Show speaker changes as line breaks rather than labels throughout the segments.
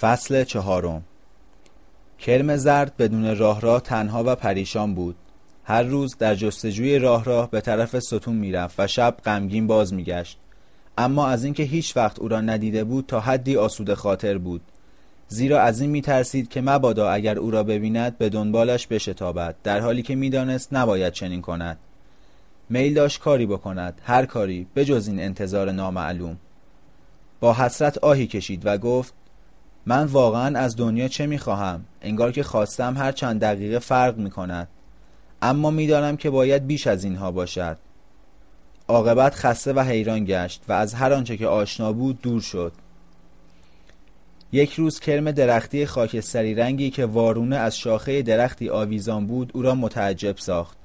فصل چهارم. کرم زرد بدون راه راه تنها و پریشان بود. هر روز در جستجوی راه راه به طرف ستون می‌رفت و شب غمگین باز میگشت. اما از اینکه هیچ وقت او را ندیده بود تا حدی آسوده خاطر بود. زیرا از این میترسید که مبادا اگر او را ببیند به دنبالش بشتابد در حالی که می‌دانست نباید چنین کند. میل داشت کاری بکند هر کاری بجز این انتظار نامعلوم. با حسرت آهی کشید و گفت من واقعا از دنیا چه می‌خواهم؟ انگار که خواستم هر چند دقیقه فرق می‌کند. اما می‌دانم که باید بیش از اینها باشد. عاقبت خسته و حیران گشت و از هر آنچه که آشنا بود دور شد. یک روز کرم درختی خاکستری رنگی که وارونه از شاخه درختی آویزان بود او را متعجب ساخت.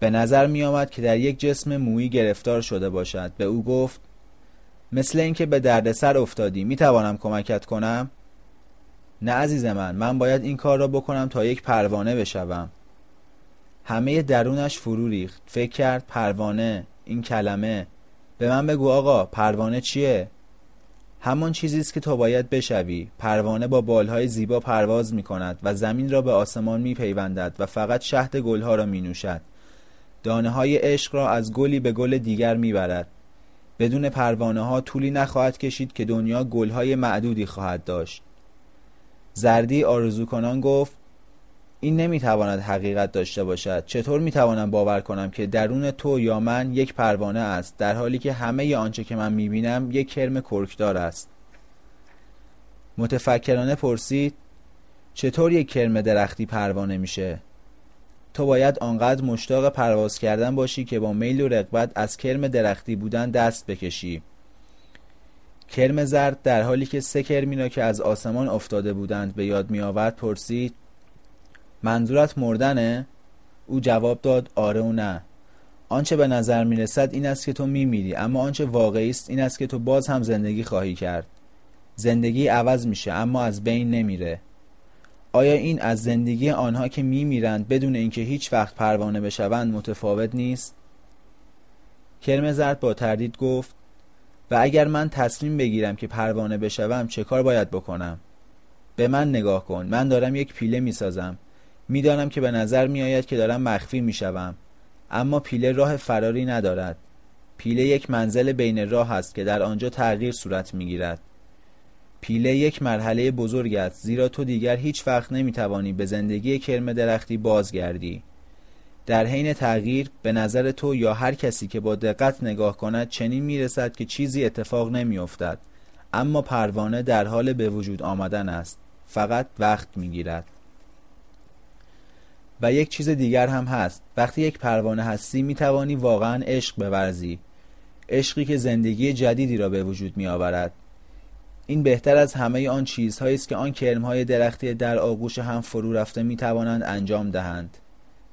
به نظر می آمد که در یک جسم مویی گرفتار شده باشد. به او گفت مثل اینکه به دردسر افتادی می توانم کمکت کنم؟ نه عزیز من من باید این کار را بکنم تا یک پروانه بشوم. همه درونش فرو ریخت. فکر کرد پروانه این کلمه. به من بگو آقا پروانه چیه؟ همان چیزی است که تو باید بشوی. پروانه با بالهای زیبا پرواز می کند و زمین را به آسمان می پیوندد و فقط شهد گلها را می نوشد دانه های عشق را از گلی به گل دیگر می برد بدون پروانه ها طولی نخواهد کشید که دنیا گلهای معدودی خواهد داشت. زردی آرزو کنان گفت این نمی‌تواند حقیقت داشته باشد. چطور می‌توانم باور کنم که درون تو یا من یک پروانه است در حالی که همه آنچه که من می‌بینم یک کرم کرکدار است. متفکرانه پرسید چطور یک کرم درختی پروانه میشه؟ تو باید آنقدر مشتاق پرواز کردن باشی که با میل و رغبت از کرم درختی بودن دست بکشی. کرم زرد در حالی که سه کرمینا که از آسمان افتاده بودند به یاد می آورد پرسید منظورت مردنه؟ او جواب داد آره و نه. آنچه به نظر می رسد این است که تو می میری اما آنچه واقعی است این است که تو باز هم زندگی خواهی کرد. زندگی عوض میشه اما از بین نمیره. آیا این از زندگی آنها که می میرند بدون اینکه هیچ وقت پروانه بشوند متفاوت نیست؟ کرم زرد با تردید گفت و اگر من تصمیم بگیرم که پروانه بشوم چه کار باید بکنم؟ به من نگاه کن من دارم یک پیله می سازم می‌دانم که به نظر می آید که دارم مخفی می شوم. اما پیله راه فراری ندارد پیله یک منزل بین راه است که در آنجا تغییر صورت می گیرد پیله یک مرحله بزرگ است زیرا تو دیگر هیچ وقت نمی توانی به زندگی کرم درختی بازگردی. در حین تغییر به نظر تو یا هر کسی که با دقت نگاه کند چنین می رسد که چیزی اتفاق نمی افتد. اما پروانه در حال به وجود آمدن است. فقط وقت می گیرد و یک چیز دیگر هم هست. وقتی یک پروانه هستی می توانی واقعا عشق بورزی. عشقی که زندگی جدیدی را به وجود می آورد این بهتر از همه آن چیزهایی است که آن کرمهای درختی در آغوش هم فرو رفته می توانند انجام دهند.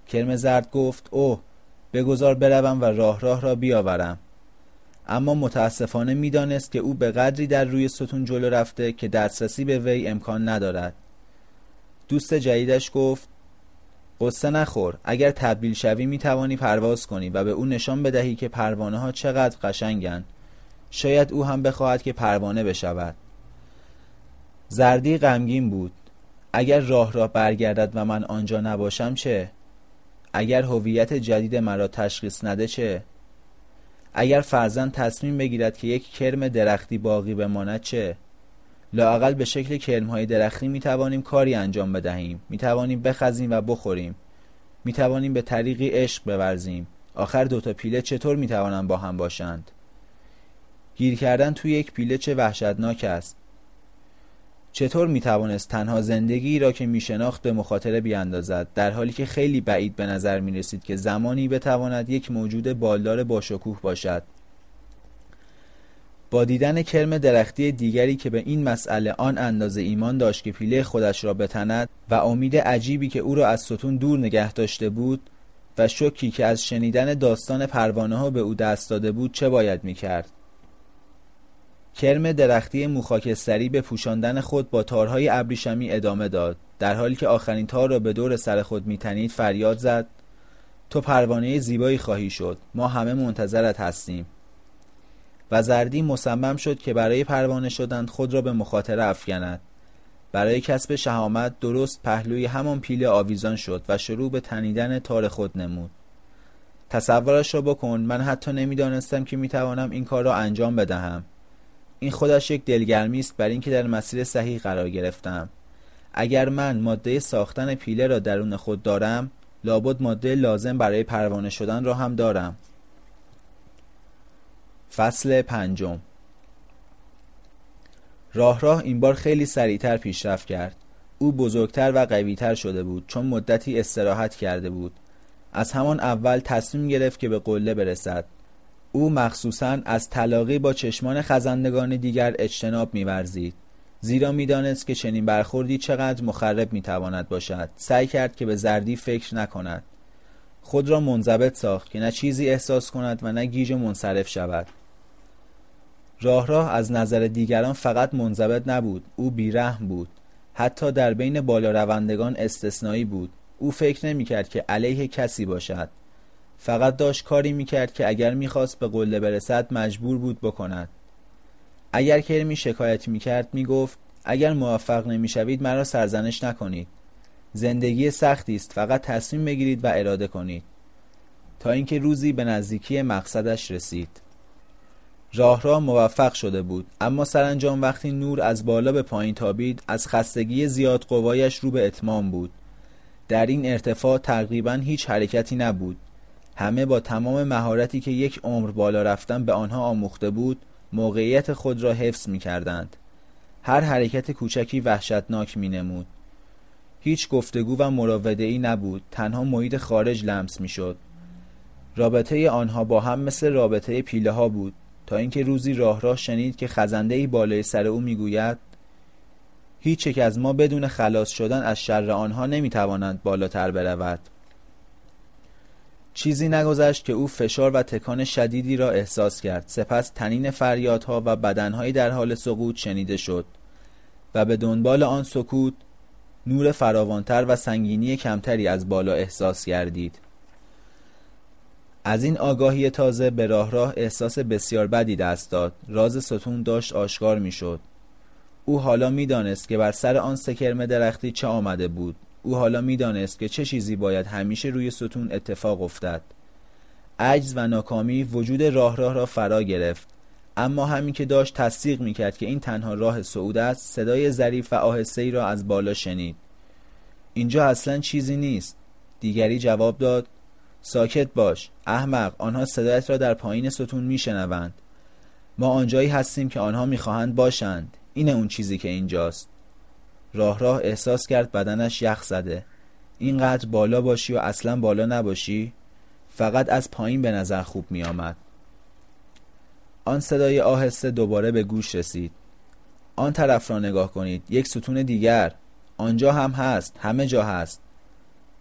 کرم زرد گفت اوه بگذار بروم و راه راه را بیاورم. اما متاسفانه می‌دانست که او به قدری در روی ستون جلو رفته که دسترسی به وی امکان ندارد. دوست جدیدش گفت قصه نخور اگر تبدیل شوی می توانی پرواز کنی و به او نشان بدهی که پروانه ها چقدر قشنگند. شاید او هم بخواهد که پروانه بشود. زردی غمگین بود. اگر راه را برگردد و من آنجا نباشم چه؟ اگر هویت جدید مرا تشخیص نده چه؟ اگر فرزن تصمیم بگیرد که یک کرم درختی باقی بماند چه؟ لاقل به شکل کرمهای درختی می توانیم کاری انجام بدهیم. می توانیم بخزیم و بخوریم. می توانیم به طریقی عشق بورزیم. آخر دوتا پیله چطور می توانند با هم باشند؟ گیر کردن توی یک پیله چه وحشتناک است چطور می توانست تنها زندگی را که می شناخت به مخاطره بیاندازد در حالی که خیلی بعید به نظر می رسید که زمانی بتواند یک موجود بالدار باشکوه باشد با دیدن کرم درختی دیگری که به این مسئله آن اندازه ایمان داشت که پیله خودش را بتند و امید عجیبی که او را از ستون دور نگه داشته بود و شکی که از شنیدن داستان پروانه ها به او دست داده بود چه باید می کرد؟ کرم درختی موخاکستری به پوشاندن خود با تارهای ابریشمی ادامه داد در حالی که آخرین تار را به دور سر خود میتنید فریاد زد. تو پروانه زیبایی خواهی شد ما همه منتظرت هستیم. و زردی مصمم شد که برای پروانه شدن خود را به مخاطره افکند. برای کسب شهامت درست پهلوی همان پیله آویزان شد و شروع به تنیدن تار خود نمود. تصورش را بکن من حتی نمی‌دانستم که می‌توانم این کار را انجام بدهم. این خودش یک دلگرمی است بر اینکه در مسیر صحیح قرار گرفتم. اگر من ماده ساختن پیله را درون خود دارم لابد ماده لازم برای پروانه شدن را هم دارم. فصل پنجم. راه راه این بار خیلی سریعتر پیشرفت کرد. او بزرگتر و قویتر شده بود چون مدتی استراحت کرده بود. از همان اول تصمیم گرفت که به قله برسد. او مخصوصا از تلاقی با چشمان خزندگان دیگر اجتناب میورزید. زیرا می‌دانست که چنین برخوردی چقدر مخرب می‌تواند باشد. سعی کرد که به زردی فکر نکند. خود را منضبط ساخت که نه چیزی احساس کند و نه گیج منصرف شود. راه راه از نظر دیگران فقط منضبط نبود. او بیرحم بود. حتی در بین بالا روندگان استثنایی بود. او فکر نمی‌کرد که علیه کسی باشد. فقط داشت کاری می‌کرد که اگر می‌خواست به قله برسد مجبور بود بکند. اگر کرمی شکایت می‌کرد می‌گفت اگر موفق نمی‌شوید مرا سرزنش نکنید. زندگی سختی است فقط تصمیم بگیرید و اراده کنید. تا اینکه روزی به نزدیکی مقصدش رسید. راه را موفق شده بود اما سرانجام وقتی نور از بالا به پایین تابید از خستگی زیاد قوایش رو به اتمام بود. در این ارتفاع تقریبا هیچ حرکتی نبود. همه با تمام مهارتی که یک عمر بالا رفتن به آنها آموخته بود موقعیت خود را حفظ می کردند. هر حرکت کوچکی وحشتناک می نمود. هیچ گفتگو و مراوده ای نبود تنها محیط خارج لمس می شد. رابطه آنها با هم مثل رابطه پیله ها بود تا اینکه روزی راه راه شنید که خزنده ای بالای سر او می‌گوید هیچ یک از ما بدون خلاص شدن از شر آنها نمی‌توانند بالاتر برود چیزی نگذشت که او فشار و تکان شدیدی را احساس کرد. سپس تنین فریادها و بدنهایی در حال سقوط شنیده شد و به دنبال آن سکوت نور فراوانتر و سنگینی کمتری از بالا احساس کردید از این آگاهی تازه به راه راه احساس بسیار بدی دست داد. راز ستون داشت آشکار می‌شد. او حالا می‌دانست که بر سر آن سکرمه درختی چه آمده بود. او حالا می‌دانست که چه چیزی باید همیشه روی ستون اتفاق افتد. عجز و ناکامی وجود راه راه را فرا گرفت. اما همین که داشت تصدیق می‌کرد که این تنها راه صعود است صدای ظریف و آهسته ای را از بالا شنید. اینجا اصلا چیزی نیست. دیگری جواب داد ساکت باش احمق آنها صدایت را در پایین ستون میشنوند. ما آنجایی هستیم که آنها می‌خواهند باشند. اینه اون چیزی که اینجاست. راه راه احساس کرد بدنش یخ زده. اینقدر بالا باشی و اصلا بالا نباشی فقط از پایین به نظر خوب می آمد. آن صدای آهسته دوباره به گوش رسید. آن طرف را نگاه کنید یک ستون دیگر. آنجا هم هست همه جا هست.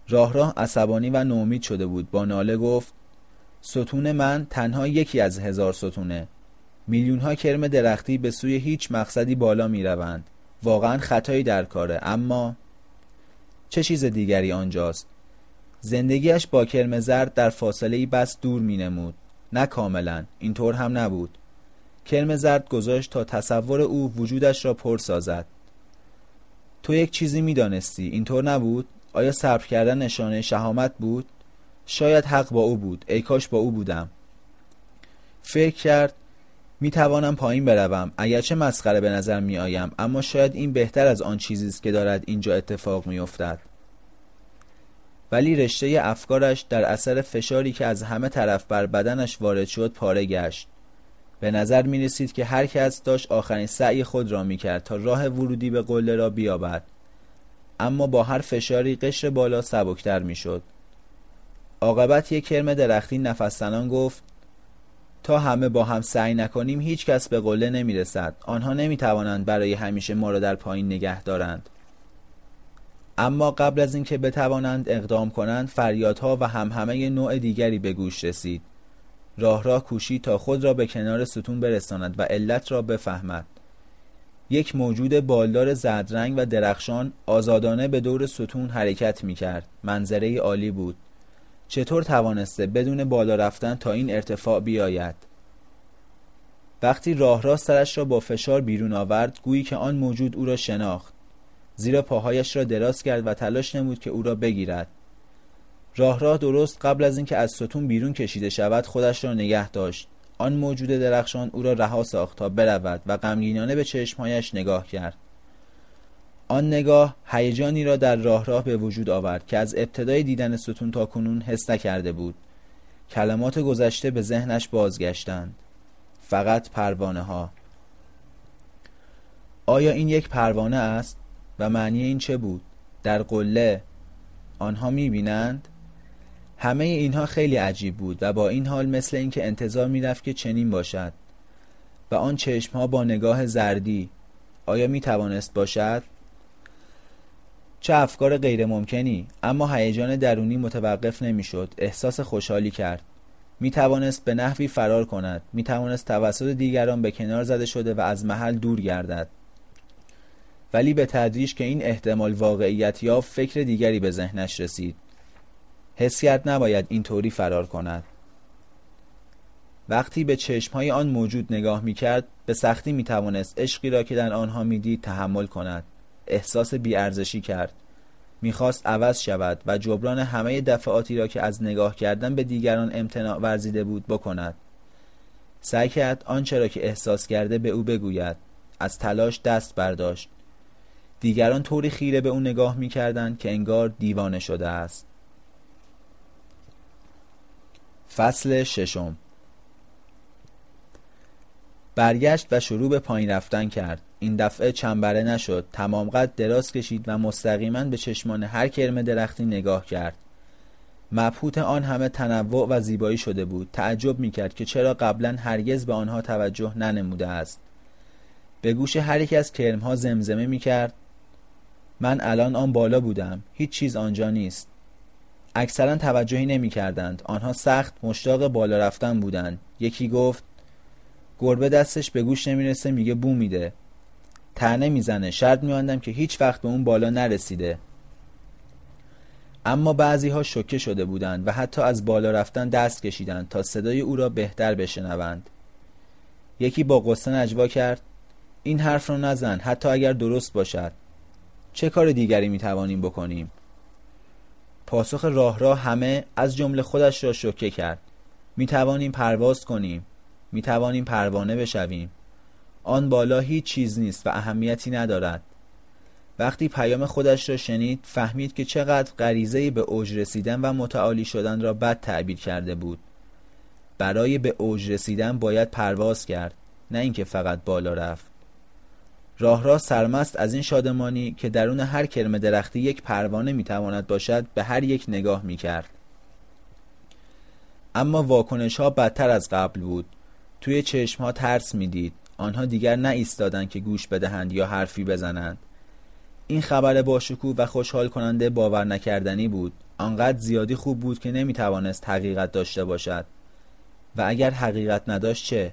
راه راه عصبانی و نومید شده بود. با ناله گفت ستون من تنها یکی از هزار ستونه. میلیون ها کرم درختی به سوی هیچ مقصدی بالا می روند واقعا خطایی در کاره اما چه چیز دیگری آنجاست؟ زندگیش با کرم زرد در فاصله بس دور می نمود نه کاملا اینطور هم نبود. کرم زرد گذاشت تا تصور او وجودش را پر سازد. تو یک چیزی می دانستی اینطور نبود؟ آیا صبر کردن نشانه شهامت بود؟ شاید حق با او بود. ای کاش با او بودم. فکر کرد می توانم پایین بروم. اگرچه مسخره به نظر می آیم اما شاید این بهتر از آن چیزی است که دارد اینجا اتفاق می افتد. ولی رشته افکارش در اثر فشاری که از همه طرف بر بدنش وارد شد پاره گشت. به نظر می رسید که هر کس داشت آخرین سعی خود را می کرد تا راه ورودی به قله را بیابد. اما با هر فشاری قشر بالا سبکتر می شد عاقبت یک کرم درختی نفستنان گفت تا همه با هم سعی نکنیم هیچ کس به قله نمی رسد آنها نمی توانند برای همیشه ما را در پایین نگه دارند. اما قبل از اینکه بتوانند اقدام کنند فریادها و همهمه نوع دیگری به گوش رسید. راه راه کوشید تا خود را به کنار ستون برساند و علت را بفهمد. یک موجود بالدار زدرنگ و درخشان آزادانه به دور ستون حرکت می کرد منظره عالی بود. چطور توانسته بدون بالا رفتن تا این ارتفاع بیاید؟ وقتی راه را سرش را با فشار بیرون آورد گویی که آن موجود او را شناخت. زیرا پاهایش را دراز کرد و تلاش نمود که او را بگیرد. راه راه درست قبل از اینکه از ستون بیرون کشیده شود خودش را نگه داشت. آن موجود درخشان او را رها ساخت تا برود و غمگینانه به چشمهایش نگاه کرد. آن نگاه هیجانی را در راه راه به وجود آورد که از ابتدای دیدن ستون تا کنون حس نکرده بود. کلمات گذشته به ذهنش بازگشتند. فقط پروانه ها آیا این یک پروانه است؟ و معنی این چه بود؟ در قله آنها می‌بینند؟ همه اینها خیلی عجیب بود و با این حال مثل اینکه انتظار می‌رفت که چنین باشد. و آن چشم ها با نگاه زردی آیا می توانست باشد؟ چه افکار غیر ممکنی اما هیجان درونی متوقف نمی‌شد. احساس خوشحالی کرد. می توانست به نحوی فرار کند. می توانست توسط دیگران به کنار زده شده و از محل دور گردد. ولی به تدریج که این احتمال واقعیت یا فکر دیگری به ذهنش رسید. حس کرد نباید اینطوری فرار کند. وقتی به چشمهای آن موجود نگاه می کرد به سختی می توانست عشقی را که در آنها می‌دید تحمل کند. احساس بیارزشی کرد. می‌خواست عوض شود و جبران همه دفعاتی را که از نگاه کردن به دیگران امتناع ورزیده بود بکند. سعی کرد آنچه را که احساس کرده به او بگوید. از تلاش دست برداشت. دیگران طوری خیره به او نگاه می‌کردند که انگار دیوانه شده است. فصل ششم. برگشت و شروع به پایین رفتن کرد. این دفعه چنبره نشد. تمام قد دراز کشید و مستقیما به چشمان هر کرم درختی نگاه کرد. مبهوت آن همه تنوع و زیبایی شده بود. تعجب می‌کرد که چرا قبلا هرگز به آنها توجه ننموده است. به گوش هر یک از کرمها زمزمه می‌کرد. من الان آن بالا بودم. هیچ چیز آنجا نیست. اکثرا توجهی نمی کردند. آنها سخت مشتاق بالا رفتن بودند. یکی گفت گربه دستش به گوش نمی‌رسه میگه بو میده. تنه می‌زنه. شرط میاندم که هیچ وقت به اون بالا نرسیده. اما بعضی ها شکه شده بودند و حتی از بالا رفتن دست کشیدند تا صدای او را بهتر بشنوند. یکی با قصه نجوا کرد. این حرف را نزن حتی اگر درست باشد. چه کار دیگری می‌توانیم بکنیم؟ پاسخ راه را همه از جمله خودش را شوکه کرد. می توانیم پرواز کنیم. می توانیم پروانه بشویم. آن بالا هیچ چیز نیست و اهمیتی ندارد. وقتی پیام خودش را شنید فهمید که چقدر غریزه به اوج رسیدن و متعالی شدن را بد تعبیر کرده بود. برای به اوج رسیدن باید پرواز کرد نه اینکه فقط بالا رفت. راه را سرمست از این شادمانی که درون هر کرم درختی یک پروانه می‌تواند باشد به هر یک نگاه می‌کرد. اما واکنش ها بدتر از قبل بود. توی چشم ها ترس می‌دید. آنها دیگر نه ایستادند که گوش بدهند یا حرفی بزنند. این خبر باشکوه و خوشحال کننده باور نکردنی بود. آنقدر زیادی خوب بود که نمی‌توانست حقیقت داشته باشد. و اگر حقیقت نداشت چه؟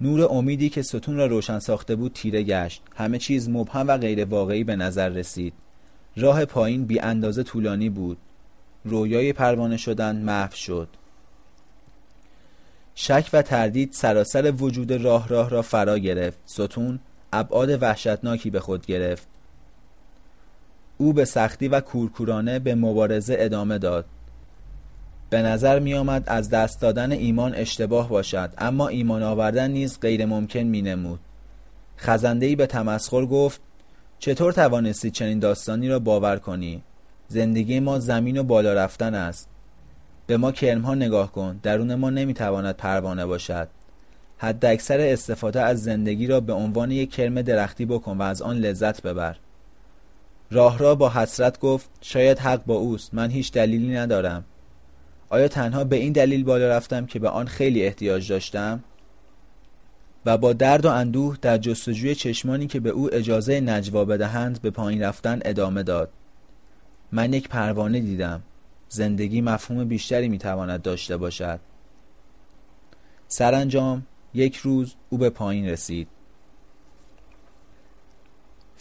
نور امیدی که ستون را روشن ساخته بود تیره گشت. همه چیز مبهم و غیر واقعی به نظر رسید. راه پایین بی اندازه طولانی بود. رویای پروانه شدن محو شد. شک و تردید سراسر وجود راه راه را فرا گرفت. ستون ابعاد وحشتناکی به خود گرفت. او به سختی و کورکورانه به مبارزه ادامه داد. به نظر می آمد از دست دادن ایمان اشتباه باشد اما ایمان آوردن نیز غیر ممکن می نمود خزندهی به تمسخر گفت چطور توانستی چنین داستانی را باور کنی؟ زندگی ما زمین و بالا رفتن است. به ما کرمها نگاه کن درون ما نمی‌تواند پروانه باشد. حد اکثر استفاده از زندگی را به عنوان یک کرم درختی بکن و از آن لذت ببر. راه را با حسرت گفت شاید حق با اوست من هیچ دلیلی ندارم. آیا تنها به این دلیل بالا رفتم که به آن خیلی احتیاج داشتم؟ و با درد و اندوه در جستجوی چشمانی که به او اجازه نجوا بدهند به پایین رفتن ادامه داد. من یک پروانه دیدم. زندگی مفهوم بیشتری می‌تواند داشته باشد. سرانجام یک روز او به پایین رسید.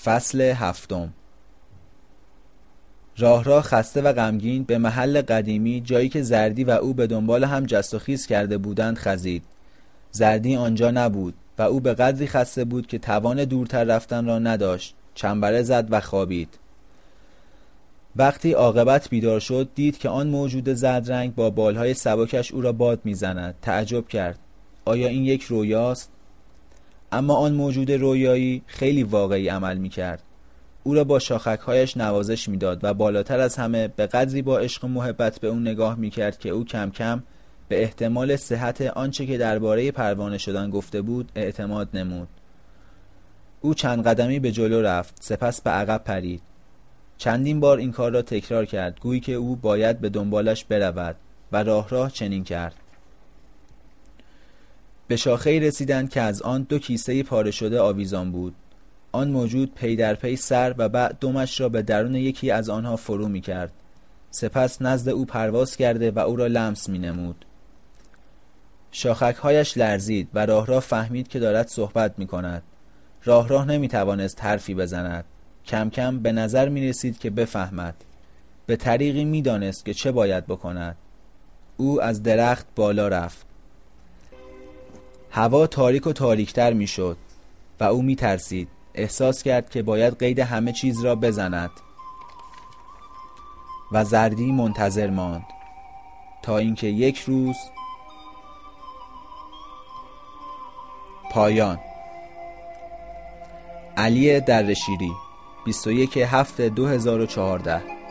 فصل هفتم. راه راه خسته و غمگین به محل قدیمی جایی که زردی و او به دنبال هم جست و خیز کرده بودند خزید. زردی آنجا نبود و او به قدری خسته بود که توان دورتر رفتن را نداشت. چنبره زد و خوابید. وقتی عاقبت بیدار شد دید که آن موجود زدرنگ با بالهای سبکش او را باد می‌زند تعجب کرد آیا این یک رویاست اما آن موجود رویایی خیلی واقعی عمل می کرد. او را با شاخکهایش نوازش می‌داد و بالاتر از همه به قدری با عشق و محبت به او نگاه می کرد که او کم کم به احتمال صحت آنچه که درباره پروانه شدن گفته بود اعتماد نمود. او چند قدمی به جلو رفت سپس به عقب پرید. چندین بار این کار را تکرار کرد. گویی که او باید به دنبالش برود و راه راه چنین کرد. به شاخه رسیدند که از آن دو کیسه پاره شده آویزان بود. آن موجود پی در پی سر و بعد دمش را به درون یکی از آنها فرو می کرد سپس نزد او پرواز کرده و او را لمس می نمود شاخکهایش لرزید و راه راه فهمید که دارد صحبت می کند راه راه نمی توانست حرفی بزند. کم کم به نظر می رسید که بفهمد. به طریقی می دانست که چه باید بکند. او از درخت بالا رفت. هوا تاریک و تاریکتر می شد و او می ترسید. احساس کرد که باید قید همه چیز را بزند. و زردی منتظر ماند. تا اینکه یک روز پایان. علی درشیری 21 هفت 2014